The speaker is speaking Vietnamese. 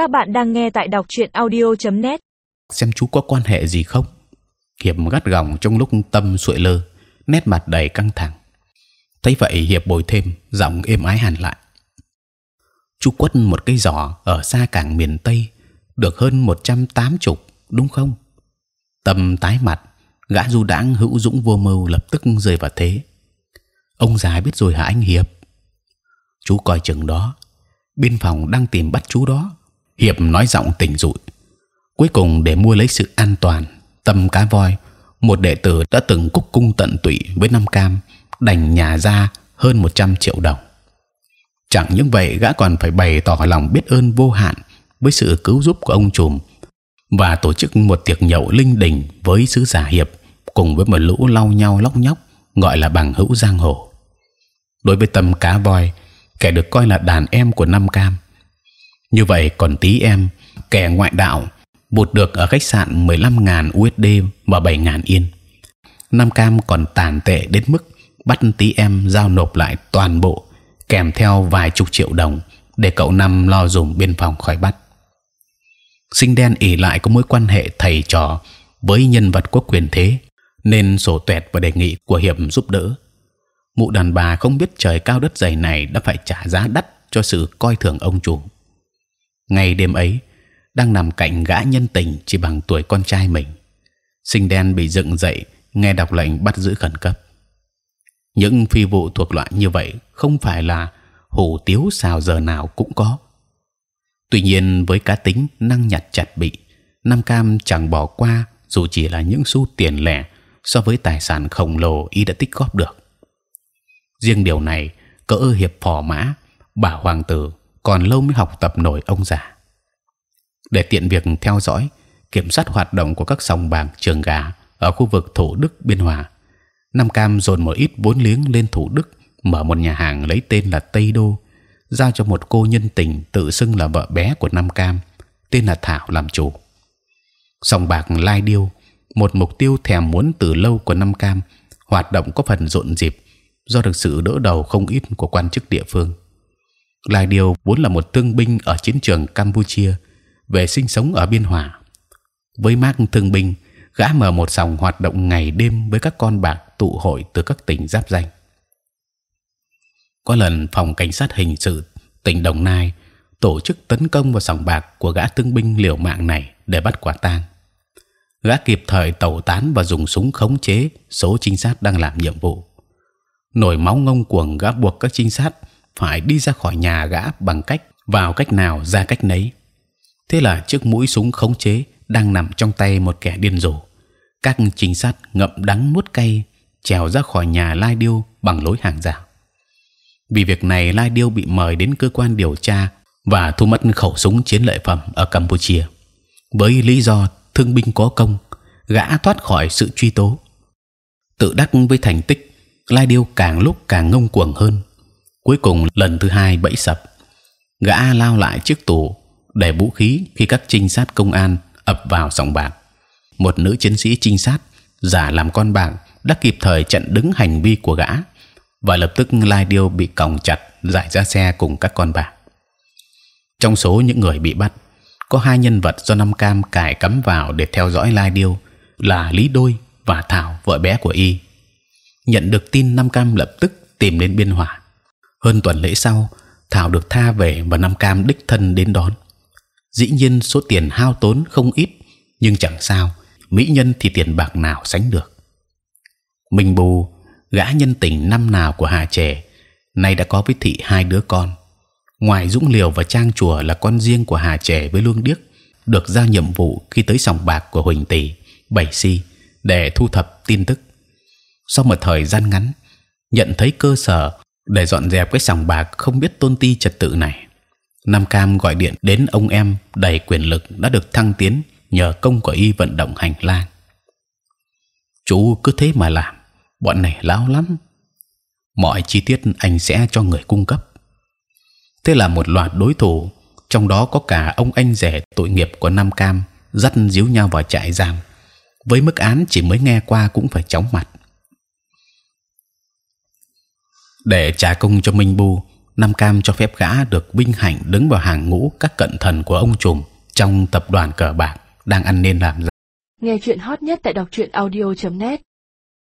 Các bạn đang nghe tại đọc truyện audio.net. xem chú có quan hệ gì không? Hiệp gắt gỏng trong lúc tâm sụi lơ, nét mặt đầy căng thẳng. Thấy vậy hiệp bồi thêm, giọng êm ái hẳn lại. Chú quất một cây giỏ ở xa cảng miền tây, được hơn 180 chục đúng không? Tâm tái mặt, gã du đãng hữu dũng vô mưu lập tức rơi vào thế. Ông già biết rồi hả anh hiệp? Chú coi chừng đó, biên phòng đang tìm bắt chú đó hiệp nói giọng tỉnh dụi cuối cùng để mua lấy sự an toàn, tâm cá voi, một đệ tử đã từng cúc cung tận tụy với năm cam, đành nhà ra hơn 100 triệu đồng. Chẳng những vậy, gã còn phải bày tỏ lòng biết ơn vô hạn với sự cứu giúp của ông trùm và tổ chức một tiệc nhậu linh đình với sứ giả hiệp cùng với một lũ lau nhau lóc nhóc, gọi là bằng hữu giang hồ. Đối với tâm cá voi, kẻ được coi là đàn em của năm cam như vậy còn tí em, kẻ ngoại đạo bột được ở khách sạn 15.000 USD và 7.000 yên. Nam cam còn tàn tệ đến mức bắt tí em giao nộp lại toàn bộ, kèm theo vài chục triệu đồng để cậu năm lo dùng biên phòng khỏi bắt. Sinh đen ỉ lại có mối quan hệ thầy trò với nhân vật có quyền thế, nên sổ tuẹt và đề nghị của hiệp giúp đỡ. Mụ đàn bà không biết trời cao đất dày này đã phải trả giá đắt cho sự coi thường ông chủ ngày đêm ấy, đang nằm cạnh gã nhân tình chỉ bằng tuổi con trai mình. Sinh đen bị dựng dậy, nghe đọc lệnh bắt giữ khẩn cấp. Những phi vụ thuộc loại như vậy không phải là hủ tiếu xào giờ nào cũng có. Tuy nhiên, với cá tính năng nhặt chặt bị, nam cam chẳng bỏ qua dù chỉ là những xu tiền lẻ so với tài sản khổng lồ y đã tích góp được. Riêng điều này, cỡ hiệp phò mã, bà hoàng tử còn lâu mới học tập nổi ông già. Để tiện việc theo dõi, kiểm soát hoạt động của các sòng bạc trường gà ở khu vực thủ đức, biên hòa, nam cam dồn một ít vốn liếng lên thủ đức, mở một nhà hàng lấy tên là tây đô, giao cho một cô nhân tình tự xưng là vợ bé của nam cam, tên là thảo làm chủ. Sòng bạc lai điêu, một mục tiêu thèm muốn từ lâu của nam cam, hoạt động có phần rộn rịp do được sự đỡ đầu không ít của quan chức địa phương lai điều vốn là một thương binh ở chiến trường campuchia, về sinh sống ở biên hòa. Với mác thương binh, gã mở một sòng hoạt động ngày đêm với các con bạc tụ hội từ các tỉnh giáp danh. Có lần phòng cảnh sát hình sự tỉnh đồng nai tổ chức tấn công vào sòng bạc của gã thương binh liều mạng này để bắt quả tang. Gã kịp thời tẩu tán và dùng súng khống chế số trinh sát đang làm nhiệm vụ. Nổi máu ngông cuồng gã buộc các trinh sát phải đi ra khỏi nhà gã bằng cách vào cách nào ra cách nấy. Thế là chiếc mũi súng khống chế đang nằm trong tay một kẻ điên rồ. Các trinh sát ngậm đắng nuốt cay, trèo ra khỏi nhà lai điêu bằng lối hàng rào. Vì việc này, lai điêu bị mời đến cơ quan điều tra và thu mất khẩu súng chiến lợi phẩm ở campuchia. Với lý do thương binh có công, gã thoát khỏi sự truy tố. Tự đắc với thành tích, lai điêu càng lúc càng ngông cuồng hơn cuối cùng lần thứ hai bẫy sập. Gã lao lại chiếc tủ để vũ khí khi các trinh sát công an ập vào sòng bạc. Một nữ chiến sĩ trinh sát, giả làm con bạc, đã kịp thời chặn đứng hành vi của gã và lập tức lai điêu bị còng chặt giải ra xe cùng các con bạc. Trong số những người bị bắt, có hai nhân vật do năm cam cài cắm vào để theo dõi lai điêu là lý đôi và thảo, vợ bé của y. Nhận được tin năm cam lập tức tìm đến biên hòa hơn tuần lễ sau, thảo được tha về và năm cam đích thân đến đón. Dĩ nhiên số tiền hao tốn không ít, nhưng chẳng sao, mỹ nhân thì tiền bạc nào sánh được. Minh bù, gã nhân tình năm nào của hà trẻ, nay đã có với thị hai đứa con. Ngoài dũng liều và trang chùa là con riêng của hà trẻ với lương điếc, được giao nhiệm vụ khi tới sòng bạc của huỳnh tỷ, bảy si, để thu thập tin tức. Sau một thời gian ngắn, nhận thấy cơ sở để dọn dẹp cái sòng bạc không biết tôn ti trật tự này Nam Cam gọi điện đến ông em đầy quyền lực đã được thăng tiến nhờ công của y vận động hành lang. Chú cứ thế mà làm, bọn này láo lắm. Mọi chi tiết anh sẽ cho người cung cấp. Thế là một loạt đối thủ, trong đó có cả ông anh rể tội nghiệp của Nam Cam dắt díu nhau vào trại giam. Với mức án chỉ mới nghe qua cũng phải chóng mặt. Để trả công cho Minh Bu, Nam Cam cho phép gã được vinh hạnh đứng vào hàng ngũ các cận thần của ông trùm trong tập đoàn cờ bạc đang ăn nên làm ra. Nghe chuyện hot nhất tại đọc truyện audio.net